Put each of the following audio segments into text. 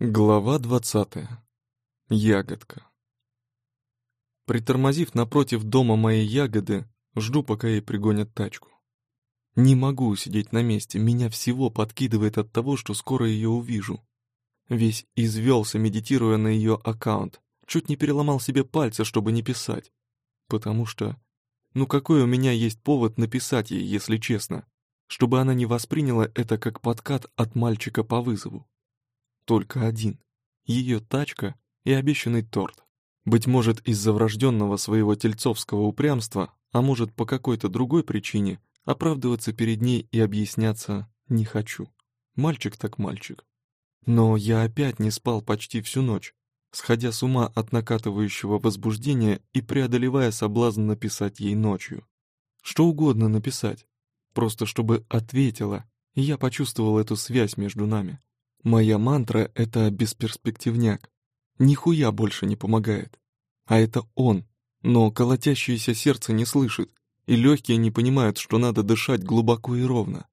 Глава двадцатая. Ягодка. Притормозив напротив дома моей ягоды, жду, пока ей пригонят тачку. Не могу сидеть на месте, меня всего подкидывает от того, что скоро ее увижу. Весь извелся, медитируя на ее аккаунт, чуть не переломал себе пальцы, чтобы не писать. Потому что... Ну какой у меня есть повод написать ей, если честно? Чтобы она не восприняла это как подкат от мальчика по вызову только один — ее тачка и обещанный торт. Быть может, из-за врожденного своего тельцовского упрямства, а может, по какой-то другой причине, оправдываться перед ней и объясняться не хочу. Мальчик так мальчик. Но я опять не спал почти всю ночь, сходя с ума от накатывающего возбуждения и преодолевая соблазн написать ей ночью. Что угодно написать, просто чтобы ответила, и я почувствовал эту связь между нами. Моя мантра — это бесперспективняк. Нихуя больше не помогает. А это он. Но колотящееся сердце не слышит, и легкие не понимают, что надо дышать глубоко и ровно.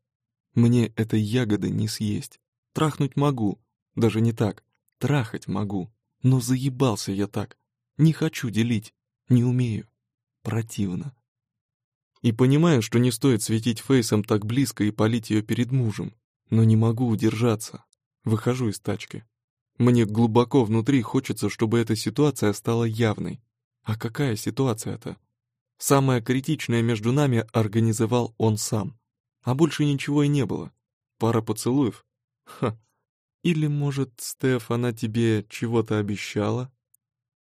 Мне этой ягоды не съесть. Трахнуть могу. Даже не так. Трахать могу. Но заебался я так. Не хочу делить. Не умею. Противно. И понимаю, что не стоит светить фейсом так близко и палить ее перед мужем. Но не могу удержаться. Выхожу из тачки. Мне глубоко внутри хочется, чтобы эта ситуация стала явной. А какая ситуация-то? Самое критичное между нами организовал он сам. А больше ничего и не было. Пара поцелуев? Ха. Или, может, Стеф, она тебе чего-то обещала?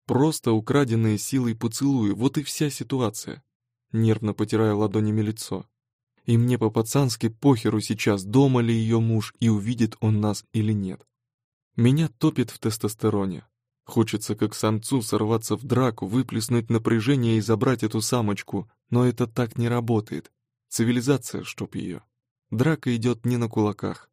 Просто украденные силой поцелуи, вот и вся ситуация. Нервно потираю ладонями лицо и мне по-пацански похеру сейчас, дома ли ее муж и увидит он нас или нет. Меня топит в тестостероне. Хочется как самцу сорваться в драку, выплеснуть напряжение и забрать эту самочку, но это так не работает. Цивилизация, чтоб ее. Драка идет не на кулаках.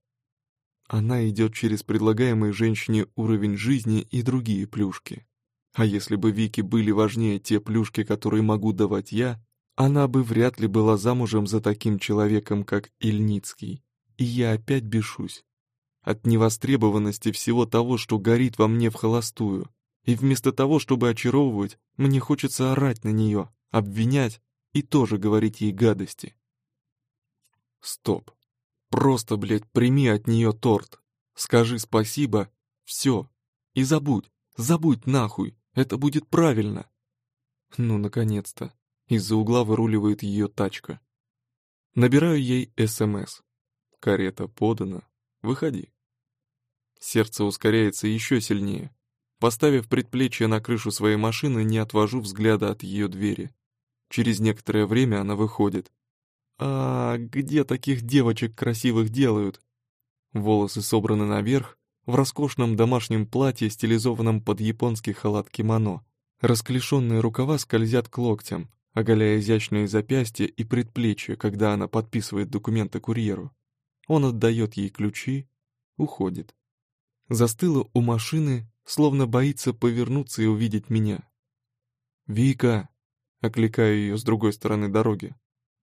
Она идет через предлагаемый женщине уровень жизни и другие плюшки. А если бы Вики были важнее те плюшки, которые могу давать я, она бы вряд ли была замужем за таким человеком, как Ильницкий. И я опять бешусь. От невостребованности всего того, что горит во мне в холостую. И вместо того, чтобы очаровывать, мне хочется орать на нее, обвинять и тоже говорить ей гадости. Стоп. Просто, блядь, прими от нее торт. Скажи спасибо, все. И забудь, забудь нахуй, это будет правильно. Ну, наконец-то. Из-за угла выруливает ее тачка. Набираю ей СМС. Карета подана. Выходи. Сердце ускоряется еще сильнее. Поставив предплечье на крышу своей машины, не отвожу взгляда от ее двери. Через некоторое время она выходит. «А где таких девочек красивых делают?» Волосы собраны наверх, в роскошном домашнем платье, стилизованном под японский халат кимоно. Расклешенные рукава скользят к локтям, оголяя изящные запястья и предплечья, когда она подписывает документы курьеру. Он отдает ей ключи, уходит. Застыла у машины, словно боится повернуться и увидеть меня. «Вика!» — окликаю ее с другой стороны дороги.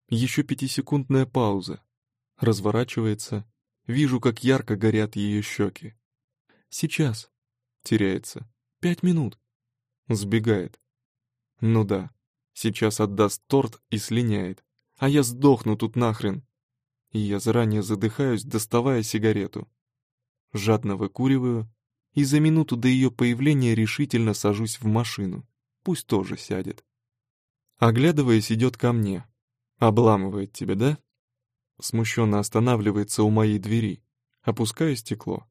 Еще пятисекундная пауза. Разворачивается, вижу, как ярко горят ее щеки. «Сейчас!» — теряется. «Пять минут!» Сбегает. «Ну да, Сейчас отдаст торт и слиняет. А я сдохну тут нахрен. И я заранее задыхаюсь, доставая сигарету. Жадно выкуриваю, и за минуту до ее появления решительно сажусь в машину. Пусть тоже сядет. Оглядываясь, идет ко мне. Обламывает тебя, да? Смущенно останавливается у моей двери. Опускаю стекло.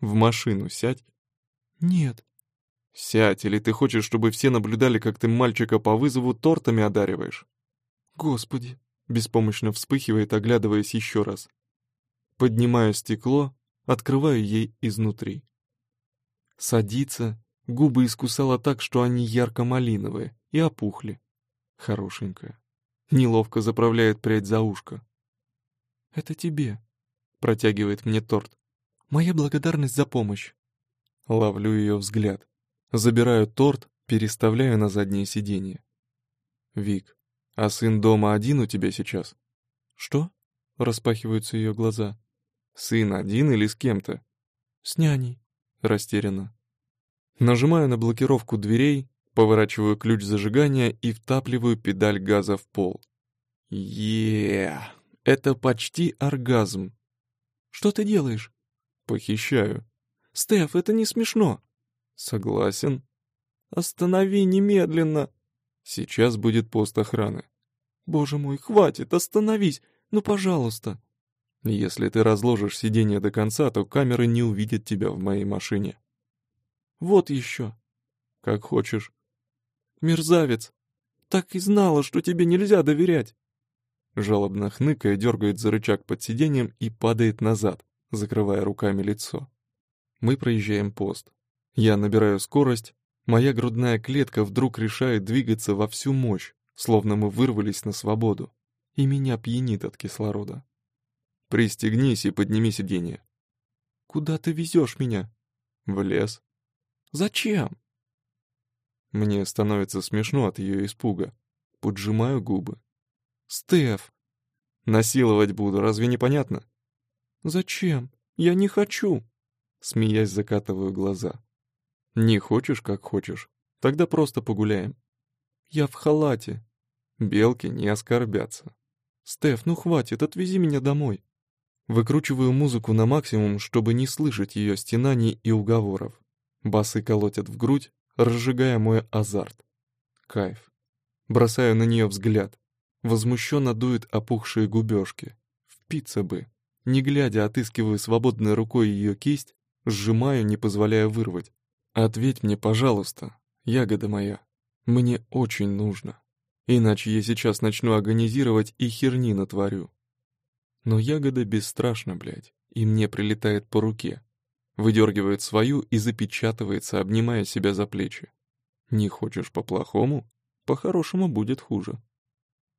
В машину сядь. Нет. «Сядь, или ты хочешь, чтобы все наблюдали, как ты мальчика по вызову тортами одариваешь?» «Господи!» — беспомощно вспыхивает, оглядываясь еще раз. Поднимаю стекло, открываю ей изнутри. Садится, губы искусала так, что они ярко-малиновые, и опухли. Хорошенькая. Неловко заправляет прядь за ушко. «Это тебе», — протягивает мне торт. «Моя благодарность за помощь». Ловлю ее взгляд. Забираю торт, переставляю на заднее сиденье. «Вик, а сын дома один у тебя сейчас?» «Что?» — распахиваются ее глаза. «Сын один или с кем-то?» «С няней», — Растерянно. Нажимаю на блокировку дверей, поворачиваю ключ зажигания и втапливаю педаль газа в пол. е Это почти оргазм. «Что ты делаешь?» «Похищаю». «Стеф, это не смешно». «Согласен». «Останови немедленно!» «Сейчас будет пост охраны». «Боже мой, хватит, остановись! Ну, пожалуйста!» «Если ты разложишь сиденье до конца, то камеры не увидят тебя в моей машине». «Вот еще!» «Как хочешь». «Мерзавец! Так и знала, что тебе нельзя доверять!» Жалобно хныкая, дергает за рычаг под сиденьем и падает назад, закрывая руками лицо. Мы проезжаем пост. Я набираю скорость, моя грудная клетка вдруг решает двигаться во всю мощь, словно мы вырвались на свободу, и меня пьянит от кислорода. Пристегнись и подними сиденье. Куда ты везешь меня? В лес. Зачем? Мне становится смешно от ее испуга. Поджимаю губы. Стеф! Насиловать буду, разве не понятно? Зачем? Я не хочу. Смеясь, закатываю глаза. Не хочешь, как хочешь. Тогда просто погуляем. Я в халате. Белки не оскорбятся. Стеф, ну хватит, отвези меня домой. Выкручиваю музыку на максимум, чтобы не слышать ее стенаний и уговоров. Басы колотят в грудь, разжигая мой азарт. Кайф. Бросаю на нее взгляд. Возмущенно дует опухшие губежки. Впиться бы. Не глядя, отыскиваю свободной рукой ее кисть, сжимаю, не позволяя вырвать. «Ответь мне, пожалуйста, ягода моя. Мне очень нужно. Иначе я сейчас начну агонизировать и херни натворю». Но ягода бесстрашна, блядь, и мне прилетает по руке. Выдергивает свою и запечатывается, обнимая себя за плечи. Не хочешь по-плохому? По-хорошему будет хуже.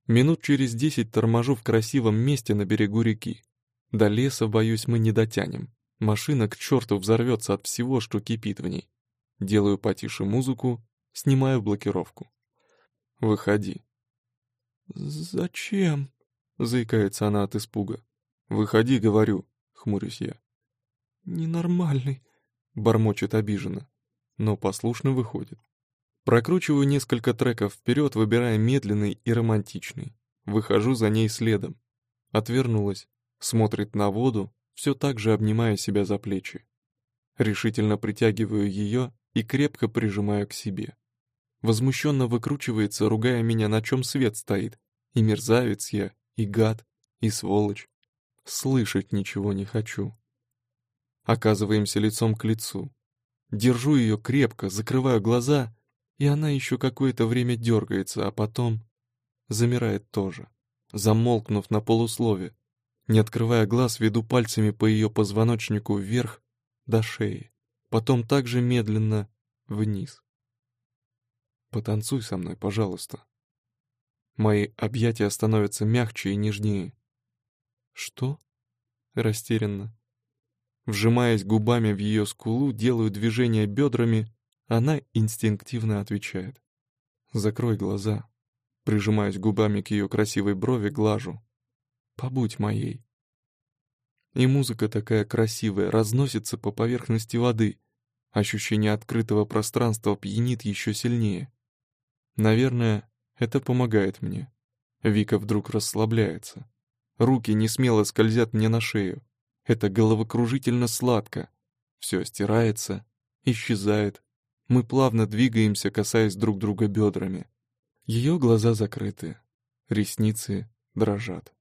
Минут через десять торможу в красивом месте на берегу реки. До леса, боюсь, мы не дотянем. Машина к черту взорвется от всего, что кипит в ней. Делаю потише музыку, снимаю блокировку. Выходи. «Зачем?» — заикается она от испуга. «Выходи, говорю», — хмурюсь я. «Ненормальный», — бормочет обиженно, но послушно выходит. Прокручиваю несколько треков вперед, выбирая медленный и романтичный. Выхожу за ней следом. Отвернулась, смотрит на воду, все так же обнимая себя за плечи. Решительно притягиваю ее и крепко прижимаю к себе. Возмущенно выкручивается, ругая меня, на чем свет стоит. И мерзавец я, и гад, и сволочь. Слышать ничего не хочу. Оказываемся лицом к лицу. Держу ее крепко, закрываю глаза, и она еще какое-то время дергается, а потом замирает тоже, замолкнув на полуслове. Не открывая глаз, веду пальцами по ее позвоночнику вверх до шеи, потом также медленно вниз. Потанцуй со мной, пожалуйста. Мои объятия становятся мягче и нежнее. Что? Растерянно. Вжимаясь губами в ее скулу, делаю движение бедрами, она инстинктивно отвечает. Закрой глаза. Прижимаюсь губами к ее красивой брови, глажу. Побудь моей. И музыка такая красивая, разносится по поверхности воды. Ощущение открытого пространства пьянит еще сильнее. Наверное, это помогает мне. Вика вдруг расслабляется. Руки не смело скользят мне на шею. Это головокружительно сладко. Все стирается, исчезает. Мы плавно двигаемся, касаясь друг друга бедрами. Ее глаза закрыты, ресницы дрожат.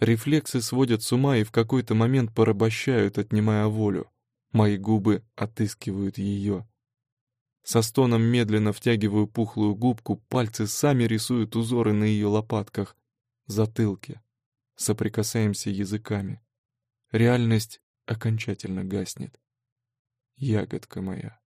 Рефлексы сводят с ума и в какой-то момент порабощают, отнимая волю. Мои губы отыскивают ее. Со стоном медленно втягиваю пухлую губку, пальцы сами рисуют узоры на ее лопатках, затылке. Соприкасаемся языками. Реальность окончательно гаснет. Ягодка моя.